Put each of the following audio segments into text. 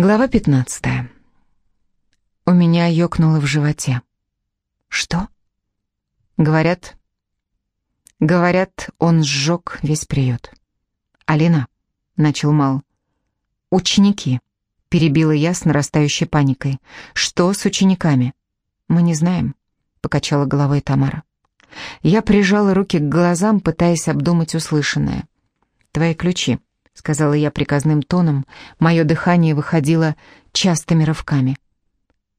Глава 15. У меня ёкнуло в животе. Что? Говорят, говорят, он сжег весь приют. Алина, начал Мал. Ученики, перебила я с нарастающей паникой. Что с учениками? Мы не знаем, покачала головой Тамара. Я прижала руки к глазам, пытаясь обдумать услышанное. Твои ключи сказала я приказным тоном, мое дыхание выходило частыми рывками.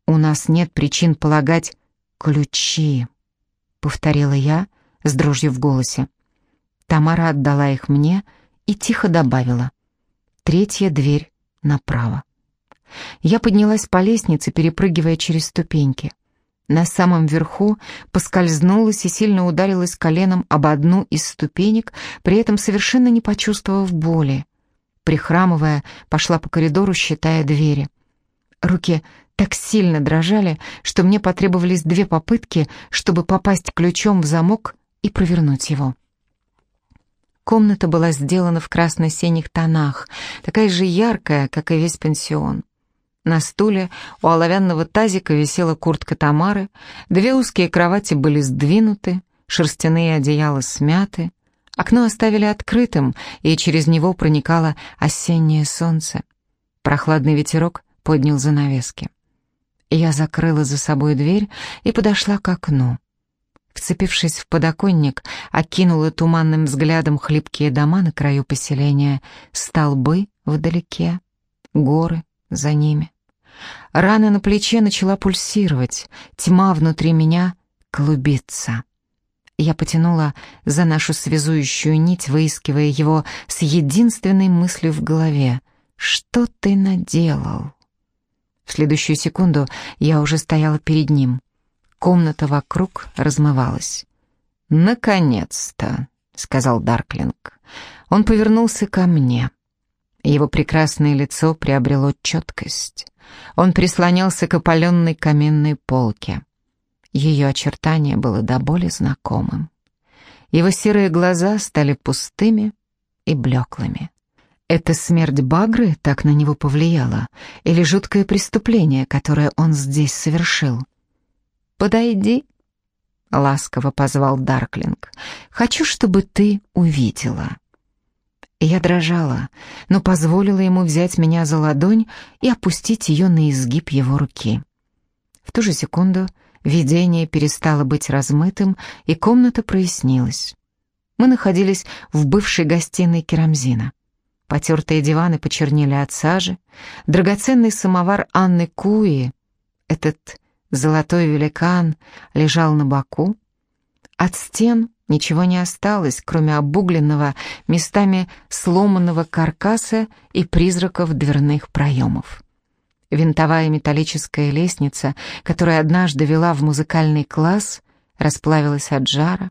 «У нас нет причин полагать ключи», — повторила я с дрожью в голосе. Тамара отдала их мне и тихо добавила. «Третья дверь направо». Я поднялась по лестнице, перепрыгивая через ступеньки. На самом верху поскользнулась и сильно ударилась коленом об одну из ступенек, при этом совершенно не почувствовав боли прихрамывая, пошла по коридору, считая двери. Руки так сильно дрожали, что мне потребовались две попытки, чтобы попасть ключом в замок и провернуть его. Комната была сделана в красно-синих тонах, такая же яркая, как и весь пансион. На стуле у оловянного тазика висела куртка Тамары, две узкие кровати были сдвинуты, шерстяные одеяла смяты, Окно оставили открытым, и через него проникало осеннее солнце. Прохладный ветерок поднял занавески. Я закрыла за собой дверь и подошла к окну. Вцепившись в подоконник, окинула туманным взглядом хлипкие дома на краю поселения, столбы вдалеке, горы за ними. Рана на плече начала пульсировать, тьма внутри меня клубиться. Я потянула за нашу связующую нить, выискивая его с единственной мыслью в голове. «Что ты наделал?» В следующую секунду я уже стояла перед ним. Комната вокруг размывалась. «Наконец-то!» — сказал Дарклинг. Он повернулся ко мне. Его прекрасное лицо приобрело четкость. Он прислонялся к опаленной каменной полке. Ее очертание было до боли знакомым. Его серые глаза стали пустыми и блеклыми. Это смерть Багры так на него повлияла, или жуткое преступление, которое он здесь совершил? «Подойди», — ласково позвал Дарклинг. «Хочу, чтобы ты увидела». Я дрожала, но позволила ему взять меня за ладонь и опустить ее на изгиб его руки. В ту же секунду Видение перестало быть размытым, и комната прояснилась. Мы находились в бывшей гостиной Керамзина. Потертые диваны почернели от сажи, драгоценный самовар Анны Куи, этот золотой великан, лежал на боку. От стен ничего не осталось, кроме обугленного, местами сломанного каркаса и призраков дверных проемов. Винтовая металлическая лестница, которая однажды вела в музыкальный класс, расплавилась от жара.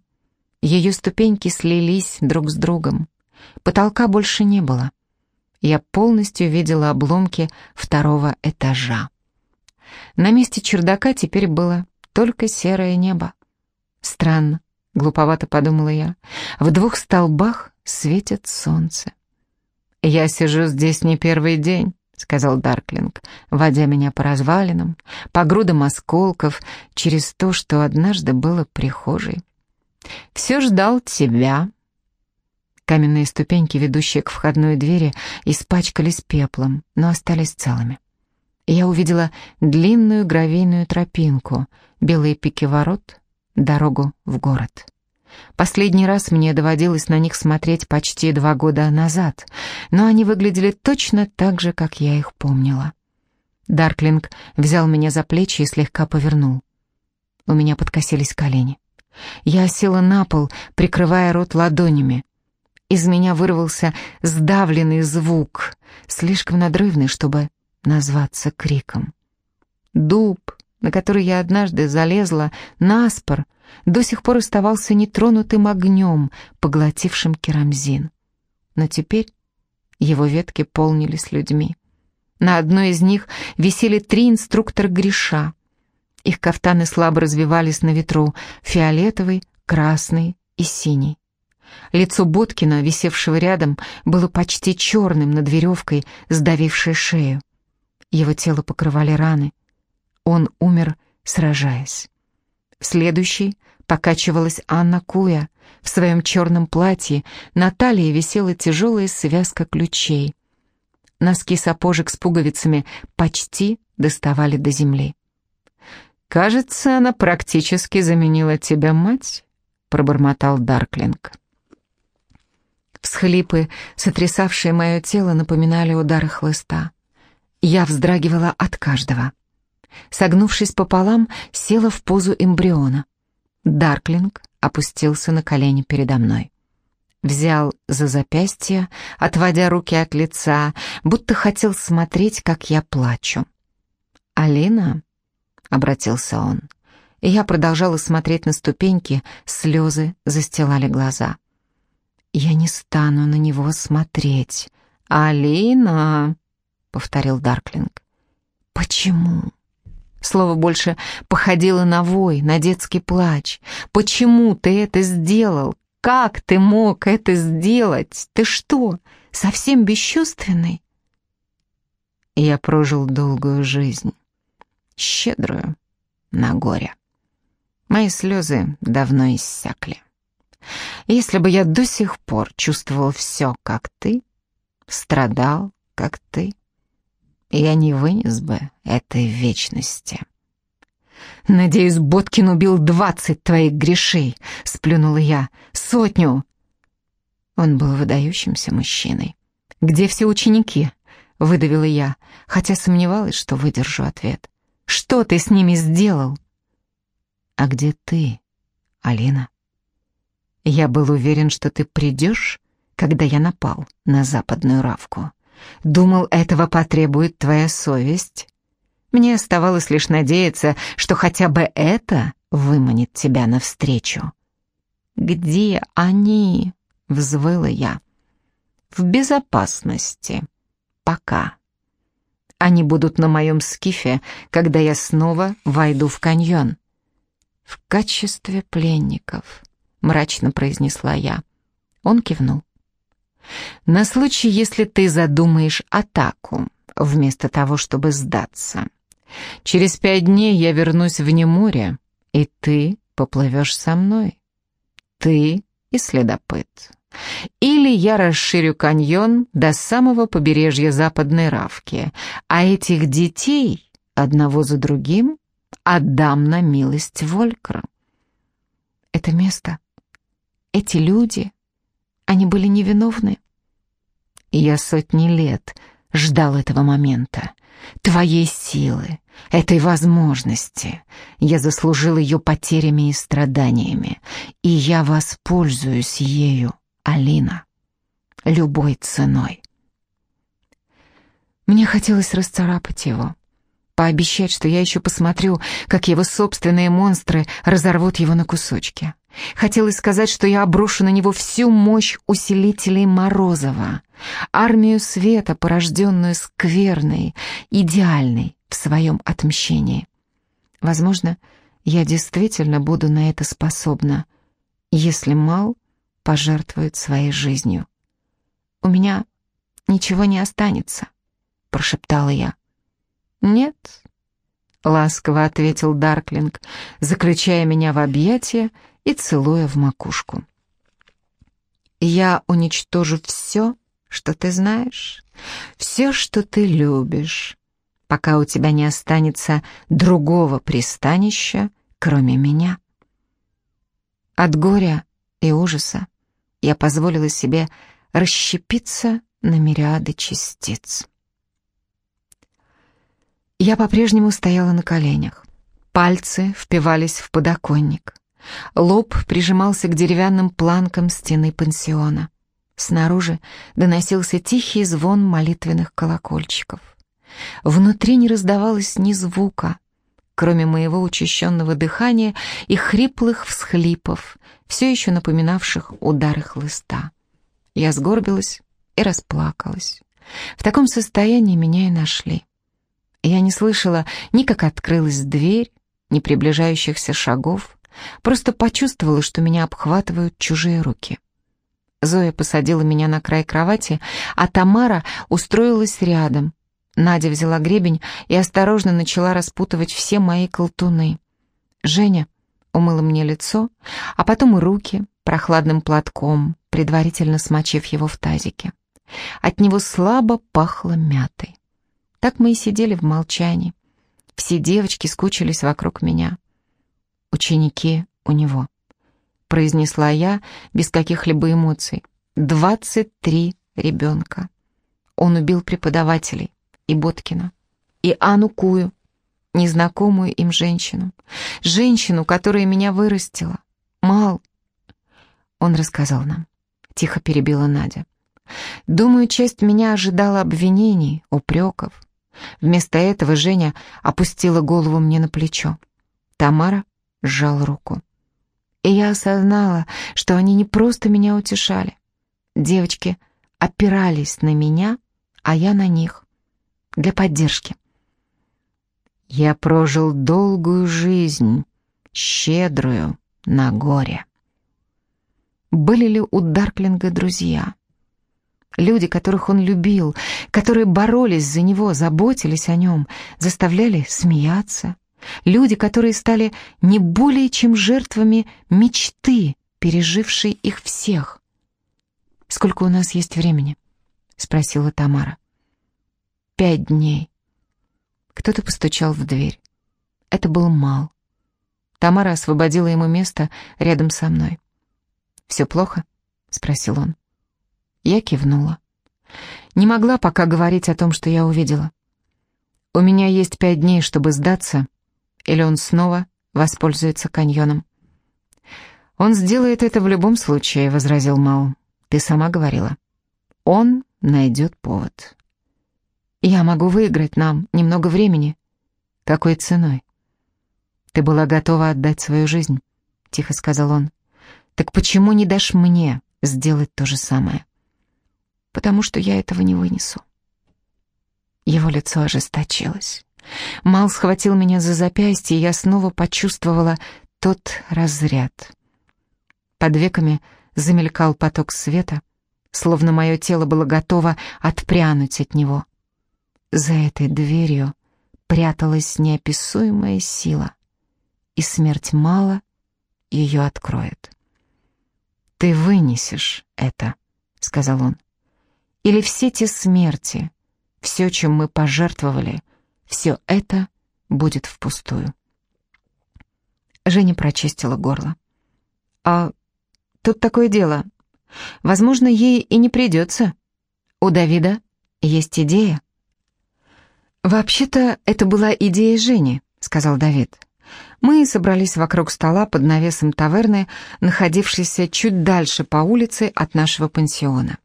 Ее ступеньки слились друг с другом. Потолка больше не было. Я полностью видела обломки второго этажа. На месте чердака теперь было только серое небо. Странно, глуповато подумала я. В двух столбах светит солнце. Я сижу здесь не первый день. — сказал Дарклинг, водя меня по развалинам, по грудам осколков, через то, что однажды было прихожей. «Все ждал тебя». Каменные ступеньки, ведущие к входной двери, испачкались пеплом, но остались целыми. Я увидела длинную гравийную тропинку, белые пики ворот, дорогу в город. Последний раз мне доводилось на них смотреть почти два года назад, но они выглядели точно так же, как я их помнила. Дарклинг взял меня за плечи и слегка повернул. У меня подкосились колени. Я села на пол, прикрывая рот ладонями. Из меня вырвался сдавленный звук, слишком надрывный, чтобы назваться криком. Дуб, на который я однажды залезла, наспор, до сих пор оставался нетронутым огнем, поглотившим керамзин. Но теперь его ветки полнились людьми. На одной из них висели три инструктора Гриша. Их кафтаны слабо развивались на ветру, фиолетовый, красный и синий. Лицо Боткина, висевшего рядом, было почти черным над веревкой, сдавившей шею. Его тело покрывали раны. Он умер, сражаясь. Следующей покачивалась Анна Куя. В своем черном платье на талии висела тяжелая связка ключей. Носки сапожек с пуговицами почти доставали до земли. «Кажется, она практически заменила тебя, мать», — пробормотал Дарклинг. Всхлипы, сотрясавшие мое тело, напоминали удары хлыста. Я вздрагивала от каждого. Согнувшись пополам, села в позу эмбриона. Дарклинг опустился на колени передо мной. Взял за запястье, отводя руки от лица, будто хотел смотреть, как я плачу. «Алина?» — обратился он. И я продолжала смотреть на ступеньки, слезы застилали глаза. «Я не стану на него смотреть». «Алина!» — повторил Дарклинг. «Почему?» Слово больше походило на вой, на детский плач. «Почему ты это сделал? Как ты мог это сделать? Ты что, совсем бесчувственный?» Я прожил долгую жизнь, щедрую на горе. Мои слезы давно иссякли. Если бы я до сих пор чувствовал все, как ты, страдал, как ты, я не вынес бы этой вечности. «Надеюсь, Боткин убил двадцать твоих грешей», — сплюнула я. «Сотню!» Он был выдающимся мужчиной. «Где все ученики?» — выдавила я, хотя сомневалась, что выдержу ответ. «Что ты с ними сделал?» «А где ты, Алина?» «Я был уверен, что ты придешь, когда я напал на западную Равку». Думал, этого потребует твоя совесть. Мне оставалось лишь надеяться, что хотя бы это выманит тебя навстречу. «Где они?» — взвыла я. «В безопасности. Пока. Они будут на моем скифе, когда я снова войду в каньон». «В качестве пленников», — мрачно произнесла я. Он кивнул. На случай, если ты задумаешь атаку, вместо того, чтобы сдаться. Через пять дней я вернусь вне моря, и ты поплывешь со мной. Ты и следопыт. Или я расширю каньон до самого побережья Западной Равки, а этих детей, одного за другим, отдам на милость Волькра. Это место, эти люди — они были невиновны. Я сотни лет ждал этого момента, твоей силы, этой возможности. Я заслужил ее потерями и страданиями, и я воспользуюсь ею, Алина, любой ценой. Мне хотелось расцарапать его, пообещать, что я еще посмотрю, как его собственные монстры разорвут его на кусочки. Хотелось сказать, что я обрушу на него всю мощь усилителей Морозова, армию света, порожденную скверной, идеальной в своем отмщении. Возможно, я действительно буду на это способна, если Мал пожертвует своей жизнью. «У меня ничего не останется», — прошептала я. «Нет», — ласково ответил Дарклинг, заключая меня в объятия и целуя в макушку. «Я уничтожу все, что ты знаешь, все, что ты любишь, пока у тебя не останется другого пристанища, кроме меня». От горя и ужаса я позволила себе расщепиться на мириады частиц. Я по-прежнему стояла на коленях. Пальцы впивались в подоконник. Лоб прижимался к деревянным планкам стены пансиона. Снаружи доносился тихий звон молитвенных колокольчиков. Внутри не раздавалось ни звука, кроме моего учащенного дыхания и хриплых всхлипов, все еще напоминавших удары хлыста. Я сгорбилась и расплакалась. В таком состоянии меня и нашли. Я не слышала ни как открылась дверь, ни приближающихся шагов, Просто почувствовала, что меня обхватывают чужие руки. Зоя посадила меня на край кровати, а Тамара устроилась рядом. Надя взяла гребень и осторожно начала распутывать все мои колтуны. Женя умыла мне лицо, а потом и руки прохладным платком, предварительно смочив его в тазике. От него слабо пахло мятой. Так мы и сидели в молчании. Все девочки скучились вокруг меня. Ученики у него. Произнесла я без каких-либо эмоций. Двадцать три ребенка. Он убил преподавателей и Боткина, и Анну Кую, незнакомую им женщину. Женщину, которая меня вырастила. Мал. Он рассказал нам. Тихо перебила Надя. Думаю, часть меня ожидала обвинений, упреков. Вместо этого Женя опустила голову мне на плечо. Тамара сжал руку. И я осознала, что они не просто меня утешали. Девочки опирались на меня, а я на них. Для поддержки. Я прожил долгую жизнь, щедрую на горе. Были ли у Дарклинга друзья? Люди, которых он любил, которые боролись за него, заботились о нем, заставляли смеяться. Люди, которые стали не более чем жертвами мечты, пережившей их всех. «Сколько у нас есть времени?» — спросила Тамара. «Пять дней». Кто-то постучал в дверь. Это был Мал. Тамара освободила ему место рядом со мной. «Все плохо?» — спросил он. Я кивнула. Не могла пока говорить о том, что я увидела. У меня есть пять дней, чтобы сдаться, или он снова воспользуется каньоном. «Он сделает это в любом случае», — возразил Мау. «Ты сама говорила. Он найдет повод». «Я могу выиграть нам немного времени». «Какой ценой?» «Ты была готова отдать свою жизнь», — тихо сказал он. «Так почему не дашь мне сделать то же самое?» Потому что я этого не вынесу. Его лицо ожесточилось. Мал схватил меня за запястье, и я снова почувствовала тот разряд. Под веками замелькал поток света, словно мое тело было готово отпрянуть от него. За этой дверью пряталась неописуемая сила, и смерть мало ее откроет. «Ты вынесешь это», — сказал он. Или все те смерти, все, чем мы пожертвовали, все это будет впустую. Женя прочистила горло. «А тут такое дело. Возможно, ей и не придется. У Давида есть идея». «Вообще-то это была идея Жени», — сказал Давид. Мы собрались вокруг стола под навесом таверны, находившейся чуть дальше по улице от нашего пансиона.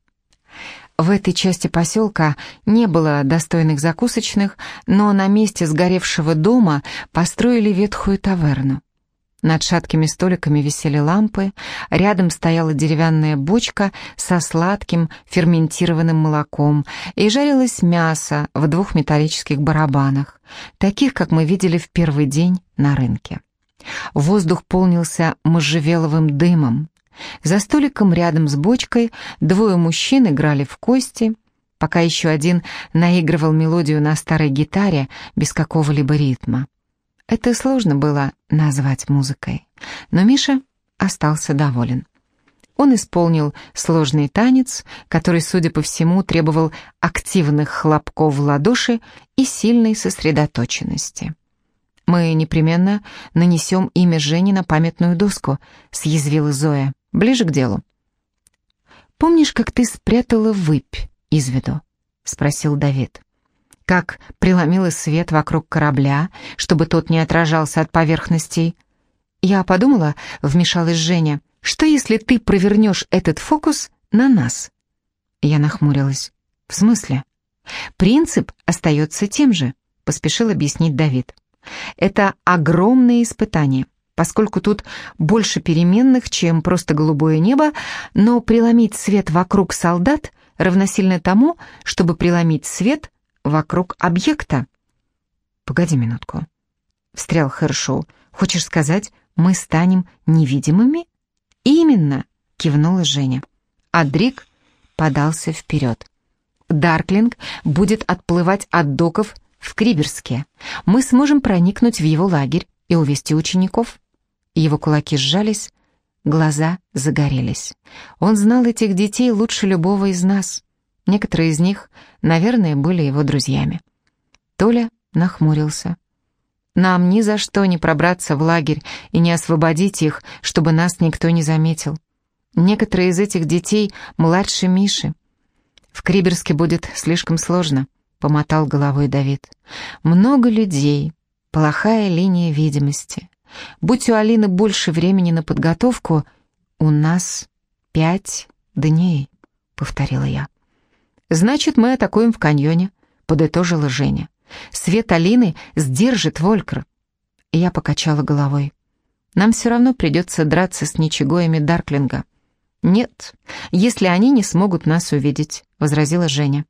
В этой части поселка не было достойных закусочных, но на месте сгоревшего дома построили ветхую таверну. Над шаткими столиками висели лампы, рядом стояла деревянная бочка со сладким ферментированным молоком и жарилось мясо в двух металлических барабанах, таких, как мы видели в первый день на рынке. Воздух полнился можжевеловым дымом. За столиком рядом с бочкой двое мужчин играли в кости, пока еще один наигрывал мелодию на старой гитаре без какого-либо ритма. Это сложно было назвать музыкой, но Миша остался доволен. Он исполнил сложный танец, который, судя по всему, требовал активных хлопков в ладоши и сильной сосредоточенности. «Мы непременно нанесем имя Жени на памятную доску», — съязвила Зоя. Ближе к делу. «Помнишь, как ты спрятала выпь из виду?» — спросил Давид. «Как преломила свет вокруг корабля, чтобы тот не отражался от поверхностей?» «Я подумала», — вмешалась Женя, «что если ты провернешь этот фокус на нас?» Я нахмурилась. «В смысле?» «Принцип остается тем же», — поспешил объяснить Давид. «Это огромное испытание поскольку тут больше переменных, чем просто голубое небо, но преломить свет вокруг солдат равносильно тому, чтобы преломить свет вокруг объекта. «Погоди минутку», — встрял Хершоу. «Хочешь сказать, мы станем невидимыми?» «Именно», — кивнула Женя. А Дрик подался вперед. Дарклинг будет отплывать от доков в Криберске. Мы сможем проникнуть в его лагерь и увести учеников». Его кулаки сжались, глаза загорелись. Он знал этих детей лучше любого из нас. Некоторые из них, наверное, были его друзьями. Толя нахмурился. «Нам ни за что не пробраться в лагерь и не освободить их, чтобы нас никто не заметил. Некоторые из этих детей младше Миши. В Криберске будет слишком сложно», — помотал головой Давид. «Много людей, плохая линия видимости. Будь у Алины больше времени на подготовку, у нас пять дней», — повторила я. «Значит, мы атакуем в каньоне», — подытожила Женя. «Свет Алины сдержит Волькр». Я покачала головой. «Нам все равно придется драться с ничегоями Дарклинга». «Нет, если они не смогут нас увидеть», — возразила Женя.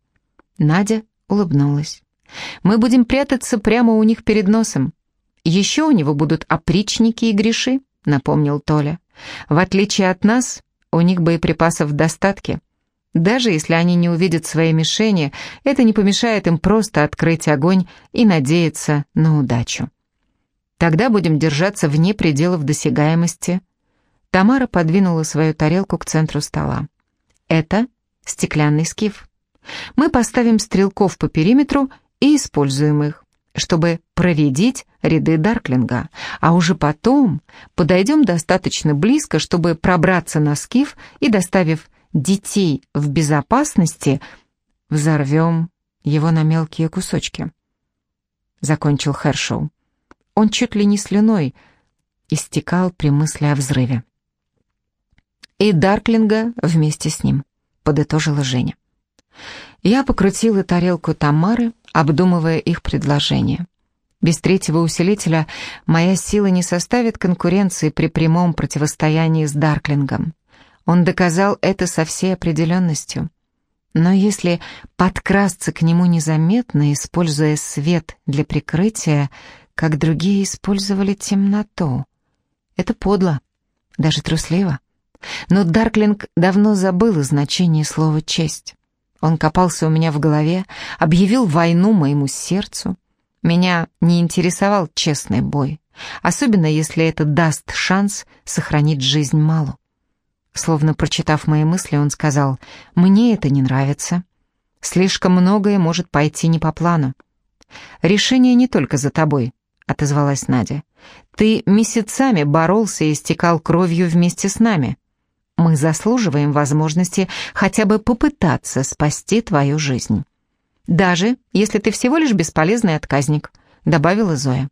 Надя улыбнулась. «Мы будем прятаться прямо у них перед носом. Еще у него будут опричники и греши», — напомнил Толя. «В отличие от нас, у них боеприпасов в достатке». Даже если они не увидят своей мишени, это не помешает им просто открыть огонь и надеяться на удачу. Тогда будем держаться вне пределов досягаемости. Тамара подвинула свою тарелку к центру стола. Это стеклянный скиф. Мы поставим стрелков по периметру и используем их, чтобы проредить ряды Дарклинга, а уже потом подойдем достаточно близко, чтобы пробраться на скиф и, доставив детей в безопасности, взорвем его на мелкие кусочки. Закончил Хершоу. Он чуть ли не слюной истекал при мысли о взрыве. И Дарклинга вместе с ним, подытожила Женя. Я покрутила тарелку Тамары, обдумывая их предложение. Без третьего усилителя моя сила не составит конкуренции при прямом противостоянии с Дарклингом. Он доказал это со всей определенностью. Но если подкрасться к нему незаметно, используя свет для прикрытия, как другие использовали темноту, это подло, даже трусливо. Но Дарклинг давно забыл значение слова «честь». Он копался у меня в голове, объявил войну моему сердцу. Меня не интересовал честный бой, особенно если это даст шанс сохранить жизнь Малу. Словно прочитав мои мысли, он сказал, «Мне это не нравится. Слишком многое может пойти не по плану». «Решение не только за тобой», — отозвалась Надя. «Ты месяцами боролся и истекал кровью вместе с нами. Мы заслуживаем возможности хотя бы попытаться спасти твою жизнь. Даже если ты всего лишь бесполезный отказник», — добавила Зоя.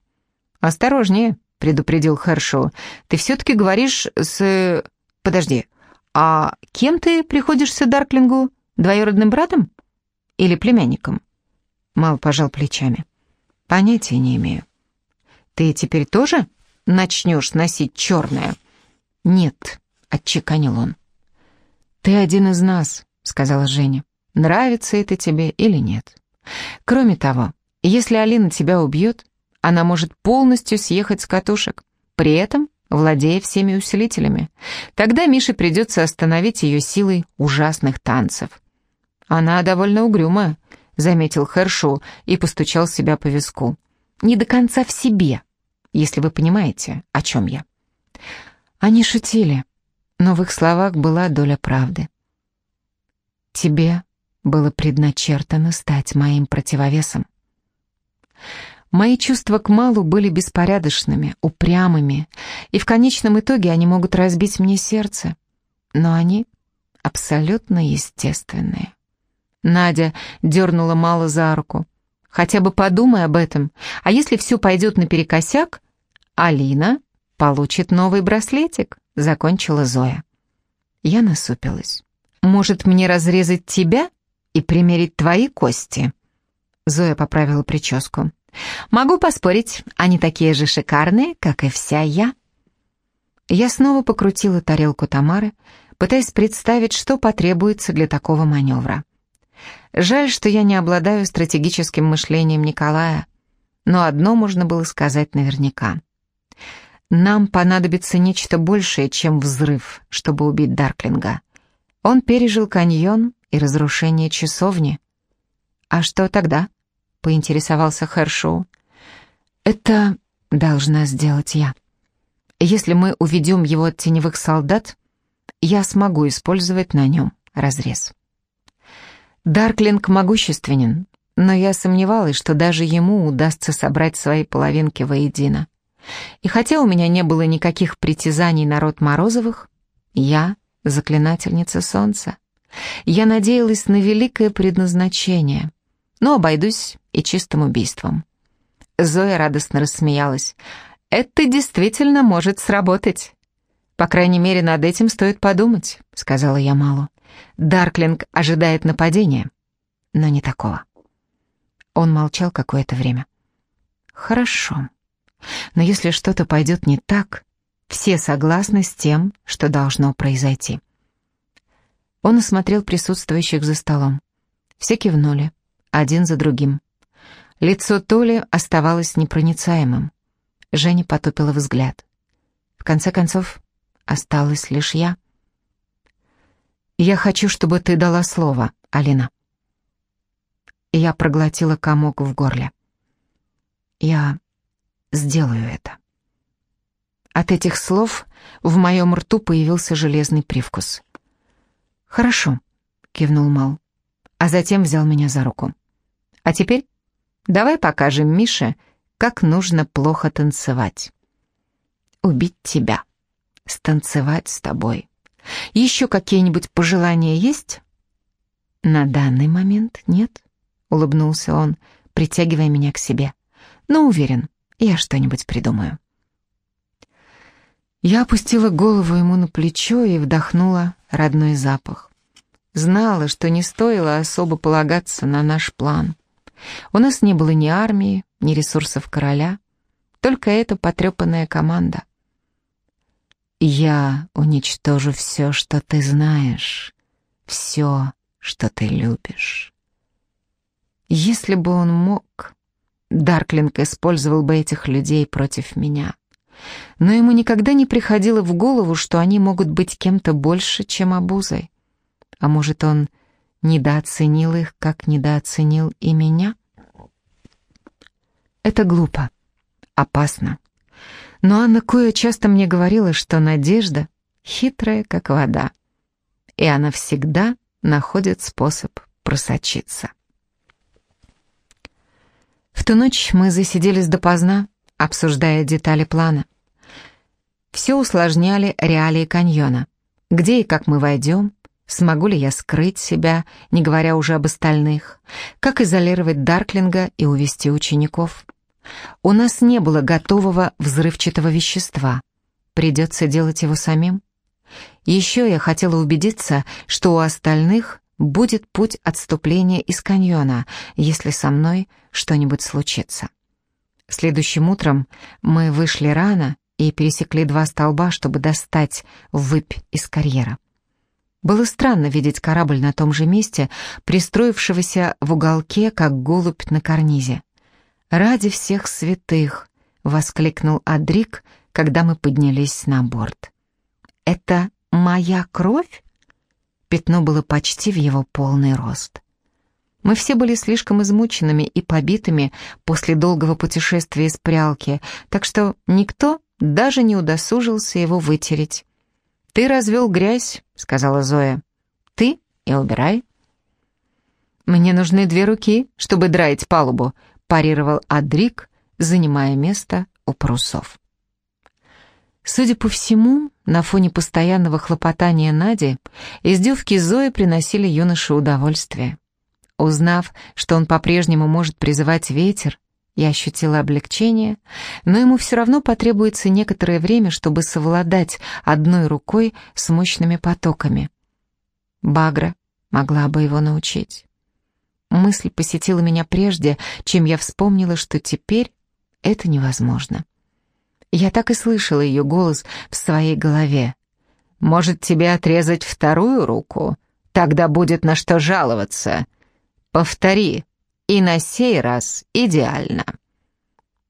«Осторожнее», — предупредил Хершоу. «Ты все-таки говоришь с...» «Подожди, а кем ты приходишься Дарклингу? Двоюродным братом? Или племянником?» Мал пожал плечами. «Понятия не имею». «Ты теперь тоже начнешь носить черное?» «Нет», — отчеканил он. «Ты один из нас», — сказала Женя. «Нравится это тебе или нет? Кроме того, если Алина тебя убьет, она может полностью съехать с катушек. При этом владея всеми усилителями. Тогда Мише придется остановить ее силой ужасных танцев. «Она довольно угрюмая», — заметил Хершу и постучал себя по виску. «Не до конца в себе, если вы понимаете, о чем я». Они шутили, но в их словах была доля правды. «Тебе было предначертано стать моим противовесом». Мои чувства к Малу были беспорядочными, упрямыми, и в конечном итоге они могут разбить мне сердце. Но они абсолютно естественные. Надя дернула Мала за руку. «Хотя бы подумай об этом. А если все пойдет наперекосяк, Алина получит новый браслетик», — закончила Зоя. Я насупилась. «Может, мне разрезать тебя и примерить твои кости?» Зоя поправила прическу. Могу поспорить, они такие же шикарные, как и вся я. Я снова покрутила тарелку Тамары, пытаясь представить, что потребуется для такого маневра. Жаль, что я не обладаю стратегическим мышлением Николая, но одно можно было сказать наверняка. Нам понадобится нечто большее, чем взрыв, чтобы убить Дарклинга. Он пережил каньон и разрушение часовни. «А что тогда?» — поинтересовался Хершоу. «Это должна сделать я. Если мы уведем его от теневых солдат, я смогу использовать на нем разрез». Дарклинг могущественен, но я сомневалась, что даже ему удастся собрать свои половинки воедино. И хотя у меня не было никаких притязаний на род Морозовых, я заклинательница солнца. Я надеялась на великое предназначение, но обойдусь и чистым убийством. Зоя радостно рассмеялась. «Это действительно может сработать. По крайней мере, над этим стоит подумать», — сказала я Малу. «Дарклинг ожидает нападения, но не такого». Он молчал какое-то время. «Хорошо. Но если что-то пойдет не так, все согласны с тем, что должно произойти». Он осмотрел присутствующих за столом. Все кивнули, один за другим. Лицо Толи оставалось непроницаемым. Женя потупила взгляд. В конце концов, осталась лишь я. «Я хочу, чтобы ты дала слово, Алина». Я проглотила комок в горле. «Я сделаю это». От этих слов в моем рту появился железный привкус. «Хорошо», — кивнул Мал, а затем взял меня за руку. «А теперь давай покажем Мише, как нужно плохо танцевать. Убить тебя, станцевать с тобой. Еще какие-нибудь пожелания есть?» «На данный момент нет», — улыбнулся он, притягивая меня к себе. «Но уверен, я что-нибудь придумаю». Я опустила голову ему на плечо и вдохнула родной запах. Знала, что не стоило особо полагаться на наш план. У нас не было ни армии, ни ресурсов короля, только эта потрепанная команда. «Я уничтожу все, что ты знаешь, все, что ты любишь». Если бы он мог, Дарклинг использовал бы этих людей против меня но ему никогда не приходило в голову, что они могут быть кем-то больше, чем обузой. А может, он недооценил их, как недооценил и меня? Это глупо, опасно. Но Анна Коя часто мне говорила, что надежда хитрая, как вода, и она всегда находит способ просочиться. В ту ночь мы засиделись допоздна, обсуждая детали плана. Все усложняли реалии каньона. Где и как мы войдем, смогу ли я скрыть себя, не говоря уже об остальных, как изолировать Дарклинга и увести учеников. У нас не было готового взрывчатого вещества. Придется делать его самим. Еще я хотела убедиться, что у остальных будет путь отступления из каньона, если со мной что-нибудь случится. Следующим утром мы вышли рано и пересекли два столба, чтобы достать выпь из карьера. Было странно видеть корабль на том же месте, пристроившегося в уголке, как голубь на карнизе. «Ради всех святых!» — воскликнул Адрик, когда мы поднялись на борт. «Это моя кровь?» Пятно было почти в его полный рост. Мы все были слишком измученными и побитыми после долгого путешествия из прялки, так что никто даже не удосужился его вытереть. «Ты развел грязь», — сказала Зоя. «Ты и убирай». «Мне нужны две руки, чтобы драить палубу», — парировал Адрик, занимая место у парусов. Судя по всему, на фоне постоянного хлопотания Нади, издевки Зои приносили юноше удовольствие. Узнав, что он по-прежнему может призывать ветер, я ощутила облегчение, но ему все равно потребуется некоторое время, чтобы совладать одной рукой с мощными потоками. Багра могла бы его научить. Мысль посетила меня прежде, чем я вспомнила, что теперь это невозможно. Я так и слышала ее голос в своей голове. «Может, тебе отрезать вторую руку? Тогда будет на что жаловаться. Повтори, и на сей раз идеально.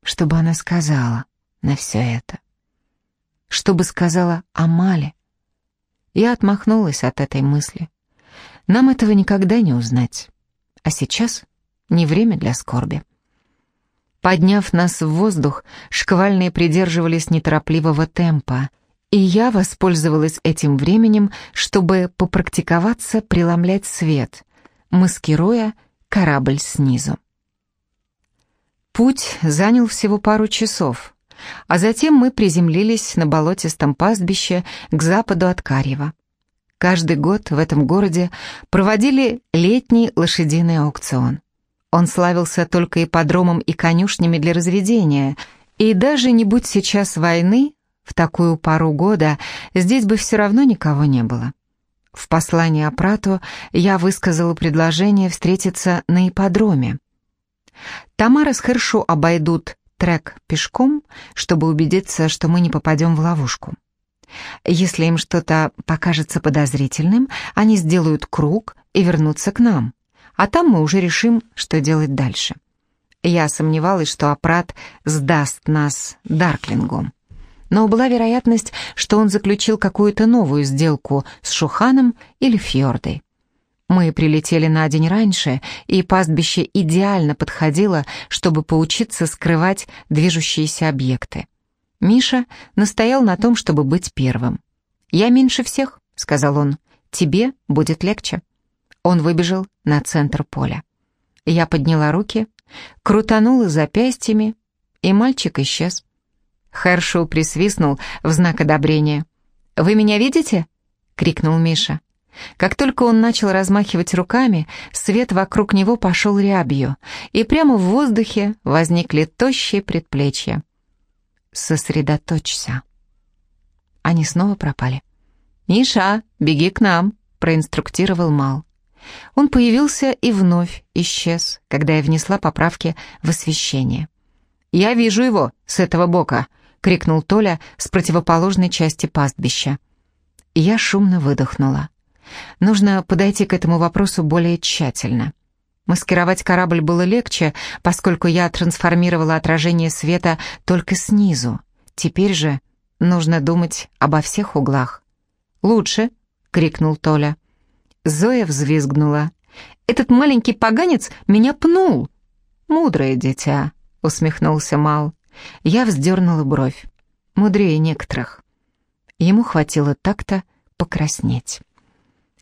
Что бы она сказала на все это? Что бы сказала Амале? Я отмахнулась от этой мысли. Нам этого никогда не узнать. А сейчас не время для скорби. Подняв нас в воздух, шквальные придерживались неторопливого темпа, и я воспользовалась этим временем, чтобы попрактиковаться преломлять свет, маскируя корабль снизу. Путь занял всего пару часов, а затем мы приземлились на болотистом пастбище к западу от Карьева. Каждый год в этом городе проводили летний лошадиный аукцион. Он славился только ипподромом и конюшнями для разведения, и даже не будь сейчас войны, в такую пару года здесь бы все равно никого не было. В послании Апрату я высказала предложение встретиться на ипподроме. Тамара с Хершу обойдут трек пешком, чтобы убедиться, что мы не попадем в ловушку. Если им что-то покажется подозрительным, они сделают круг и вернутся к нам, а там мы уже решим, что делать дальше. Я сомневалась, что Апрат сдаст нас Дарклингу. Но была вероятность, что он заключил какую-то новую сделку с Шуханом или Фьордой. Мы прилетели на день раньше, и пастбище идеально подходило, чтобы поучиться скрывать движущиеся объекты. Миша настоял на том, чтобы быть первым. «Я меньше всех», — сказал он, — «тебе будет легче». Он выбежал на центр поля. Я подняла руки, крутанула запястьями, и мальчик исчез. Хершоу присвистнул в знак одобрения. «Вы меня видите?» — крикнул Миша. Как только он начал размахивать руками, свет вокруг него пошел рябью, и прямо в воздухе возникли тощие предплечья. «Сосредоточься». Они снова пропали. «Миша, беги к нам», — проинструктировал Мал. Он появился и вновь исчез, когда я внесла поправки в освещение. «Я вижу его с этого бока», — крикнул Толя с противоположной части пастбища. Я шумно выдохнула. Нужно подойти к этому вопросу более тщательно. Маскировать корабль было легче, поскольку я трансформировала отражение света только снизу. Теперь же нужно думать обо всех углах. «Лучше!» — крикнул Толя. Зоя взвизгнула. «Этот маленький поганец меня пнул!» «Мудрое дитя!» — усмехнулся Мал. Я вздернула бровь. Мудрее некоторых. Ему хватило так-то покраснеть.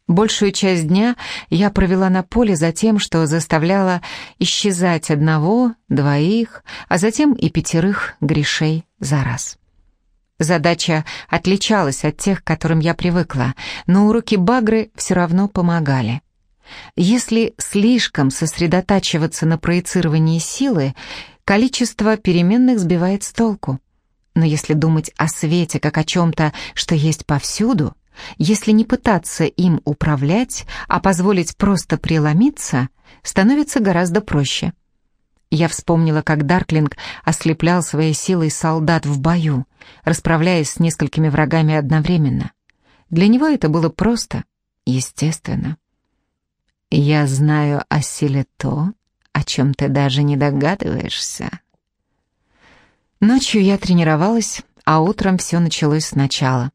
Большую часть дня я провела на поле за тем, что заставляла исчезать одного, двоих, а затем и пятерых грешей за раз. Задача отличалась от тех, к которым я привыкла, но уроки Багры все равно помогали. Если слишком сосредотачиваться на проецировании силы, количество переменных сбивает с толку. Но если думать о свете как о чем-то, что есть повсюду, если не пытаться им управлять, а позволить просто преломиться, становится гораздо проще. Я вспомнила, как Дарклинг ослеплял своей силой солдат в бою, расправляясь с несколькими врагами одновременно. Для него это было просто, естественно. «Я знаю о силе то, о чем ты даже не догадываешься». Ночью я тренировалась, а утром все началось сначала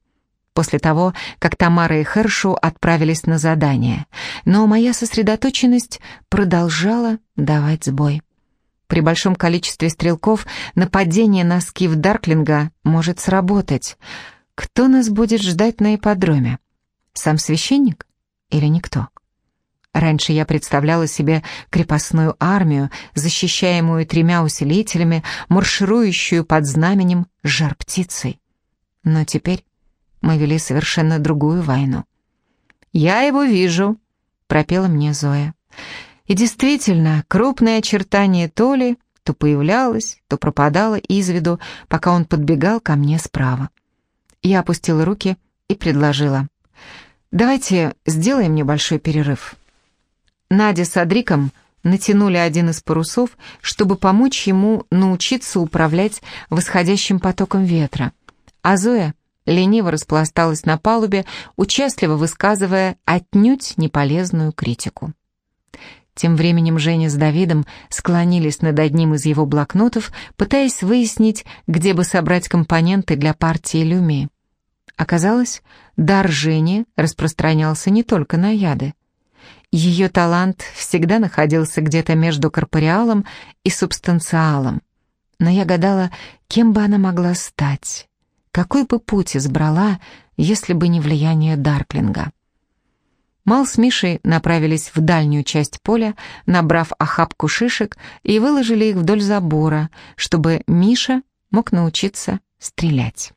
после того, как Тамара и Хершу отправились на задание, но моя сосредоточенность продолжала давать сбой. При большом количестве стрелков нападение на скиф Дарклинга может сработать. Кто нас будет ждать на ипподроме? Сам священник или никто? Раньше я представляла себе крепостную армию, защищаемую тремя усилителями, марширующую под знаменем жар-птицей. Но теперь мы вели совершенно другую войну. «Я его вижу», — пропела мне Зоя. И действительно, крупное очертание Толи то появлялось, то пропадало из виду, пока он подбегал ко мне справа. Я опустила руки и предложила. «Давайте сделаем небольшой перерыв». Надя с Адриком натянули один из парусов, чтобы помочь ему научиться управлять восходящим потоком ветра, а Зоя лениво распласталась на палубе, участливо высказывая отнюдь неполезную критику. Тем временем Женя с Давидом склонились над одним из его блокнотов, пытаясь выяснить, где бы собрать компоненты для партии Люми. Оказалось, дар Жени распространялся не только на яды. Ее талант всегда находился где-то между корпориалом и субстанциалом. Но я гадала, кем бы она могла стать, какой бы путь избрала, если бы не влияние Дарклинга. Мал с Мишей направились в дальнюю часть поля, набрав охапку шишек и выложили их вдоль забора, чтобы Миша мог научиться стрелять.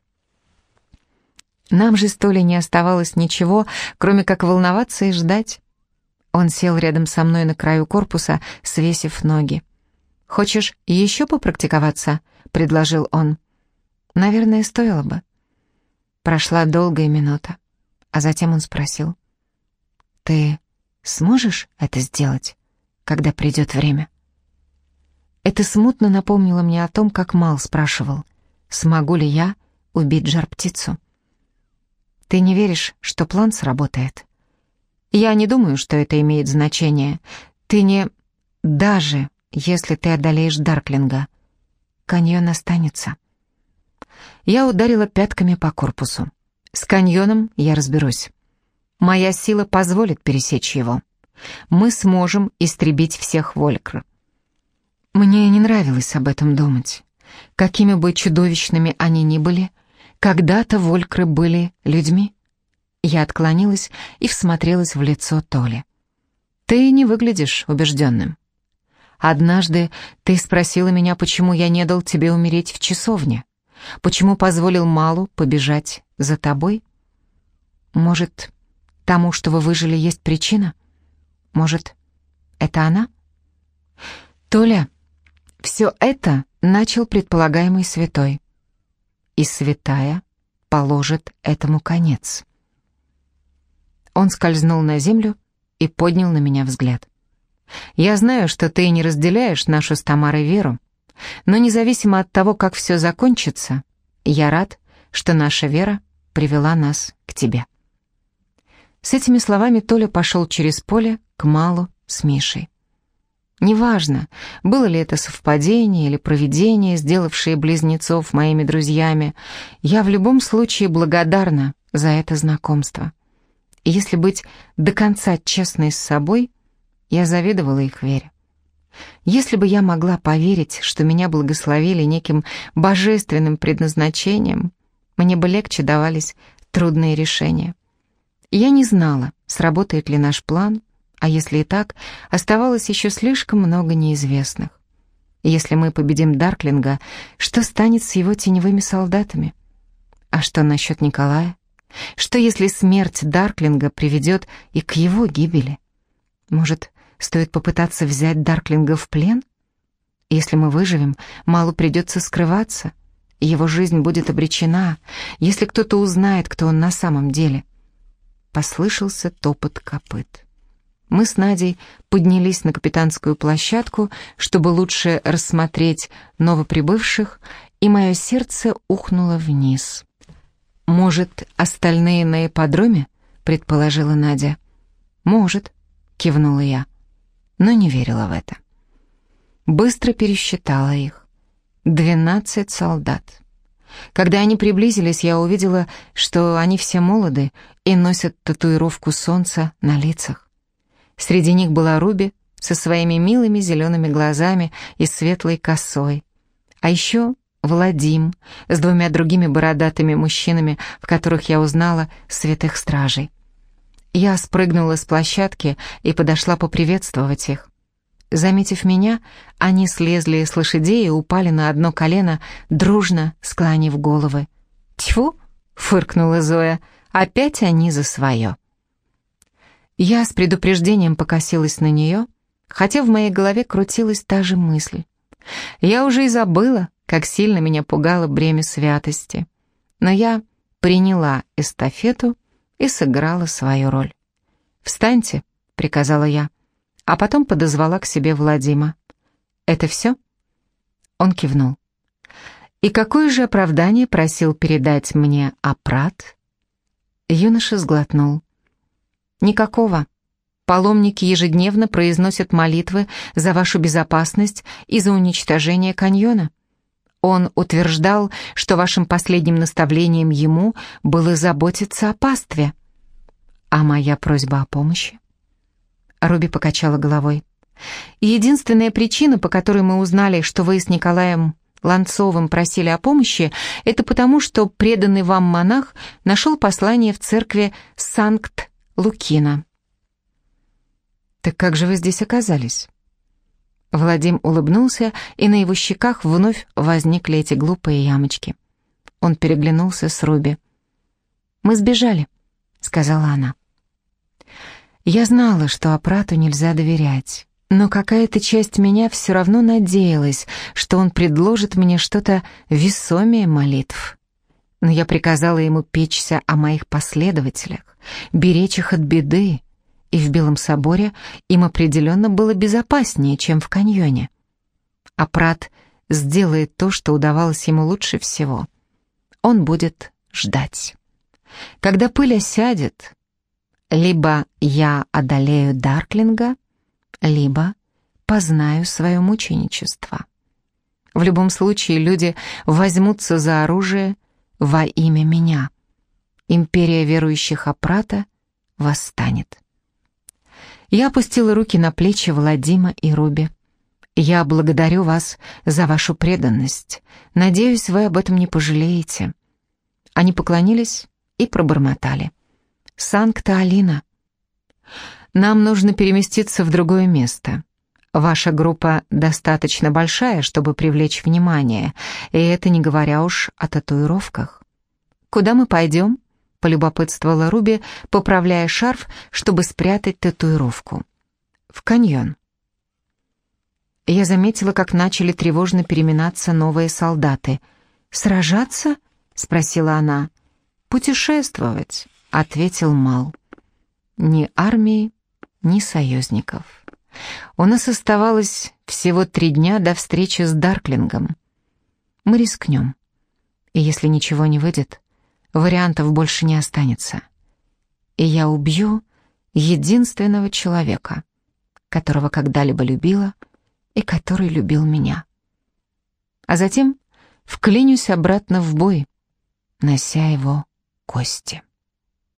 Нам же с Толей не оставалось ничего, кроме как волноваться и ждать. Он сел рядом со мной на краю корпуса, свесив ноги. «Хочешь еще попрактиковаться?» — предложил он. «Наверное, стоило бы». Прошла долгая минута, а затем он спросил. «Ты сможешь это сделать, когда придет время?» Это смутно напомнило мне о том, как Мал спрашивал, смогу ли я убить жар-птицу. «Ты не веришь, что план сработает?» Я не думаю, что это имеет значение. Ты не... Даже если ты одолеешь Дарклинга, каньон останется. Я ударила пятками по корпусу. С каньоном я разберусь. Моя сила позволит пересечь его. Мы сможем истребить всех Волькр. Мне не нравилось об этом думать. Какими бы чудовищными они ни были, когда-то Волькры были людьми. Я отклонилась и всмотрелась в лицо Толи. «Ты не выглядишь убежденным. Однажды ты спросила меня, почему я не дал тебе умереть в часовне, почему позволил Малу побежать за тобой. Может, тому, что вы выжили, есть причина? Может, это она?» «Толя, все это начал предполагаемый святой, и святая положит этому конец». Он скользнул на землю и поднял на меня взгляд. «Я знаю, что ты не разделяешь нашу с Тамарой веру, но независимо от того, как все закончится, я рад, что наша вера привела нас к тебе». С этими словами Толя пошел через поле к Малу с Мишей. Неважно, было ли это совпадение или провидение, сделавшее близнецов моими друзьями, я в любом случае благодарна за это знакомство. И если быть до конца честной с собой, я завидовала их вере. Если бы я могла поверить, что меня благословили неким божественным предназначением, мне бы легче давались трудные решения. Я не знала, сработает ли наш план, а если и так, оставалось еще слишком много неизвестных. Если мы победим Дарклинга, что станет с его теневыми солдатами? А что насчет Николая? Что если смерть Дарклинга приведет и к его гибели? Может, стоит попытаться взять Дарклинга в плен? Если мы выживем, Малу придется скрываться, его жизнь будет обречена, если кто-то узнает, кто он на самом деле. Послышался топот копыт. Мы с Надей поднялись на капитанскую площадку, чтобы лучше рассмотреть новоприбывших, и мое сердце ухнуло вниз. «Может, остальные на ипподроме?» — предположила Надя. «Может», — кивнула я, но не верила в это. Быстро пересчитала их. Двенадцать солдат. Когда они приблизились, я увидела, что они все молоды и носят татуировку солнца на лицах. Среди них была Руби со своими милыми зелеными глазами и светлой косой. А еще Владим с двумя другими бородатыми мужчинами, в которых я узнала святых стражей. Я спрыгнула с площадки и подошла поприветствовать их. Заметив меня, они слезли с лошадей и упали на одно колено, дружно склонив головы. «Тьфу!» — фыркнула Зоя. «Опять они за свое!» Я с предупреждением покосилась на нее, хотя в моей голове крутилась та же мысль. Я уже и забыла, как сильно меня пугало бремя святости. Но я приняла эстафету и сыграла свою роль. «Встаньте», — приказала я, а потом подозвала к себе Владима. «Это все?» Он кивнул. «И какое же оправдание просил передать мне Апрат?» Юноша сглотнул. «Никакого. Паломники ежедневно произносят молитвы за вашу безопасность и за уничтожение каньона. Он утверждал, что вашим последним наставлением ему было заботиться о пастве. А моя просьба о помощи? Руби покачала головой. Единственная причина, по которой мы узнали, что вы с Николаем Ланцовым просили о помощи, это потому, что преданный вам монах нашел послание в церкви Санкт-Лукина. «Так как же вы здесь оказались?» Владим улыбнулся, и на его щеках вновь возникли эти глупые ямочки. Он переглянулся с Руби. «Мы сбежали», — сказала она. Я знала, что Апрату нельзя доверять, но какая-то часть меня все равно надеялась, что он предложит мне что-то весомее молитв. Но я приказала ему печься о моих последователях, беречь их от беды, и в Белом соборе им определенно было безопаснее, чем в каньоне. А Прат сделает то, что удавалось ему лучше всего. Он будет ждать. Когда пыль осядет, либо я одолею Дарклинга, либо познаю свое мученичество. В любом случае люди возьмутся за оружие во имя меня. Империя верующих Апрата восстанет. Я опустила руки на плечи Владима и Руби. «Я благодарю вас за вашу преданность. Надеюсь, вы об этом не пожалеете». Они поклонились и пробормотали. «Санкта-Алина». «Нам нужно переместиться в другое место. Ваша группа достаточно большая, чтобы привлечь внимание, и это не говоря уж о татуировках. Куда мы пойдем?» — полюбопытствовала Руби, поправляя шарф, чтобы спрятать татуировку. «В каньон». Я заметила, как начали тревожно переминаться новые солдаты. «Сражаться?» — спросила она. «Путешествовать», — ответил Мал. «Ни армии, ни союзников. У нас оставалось всего три дня до встречи с Дарклингом. Мы рискнем. И если ничего не выйдет, вариантов больше не останется. И я убью единственного человека, которого когда-либо любила и который любил меня. А затем вклинюсь обратно в бой, нося его кости.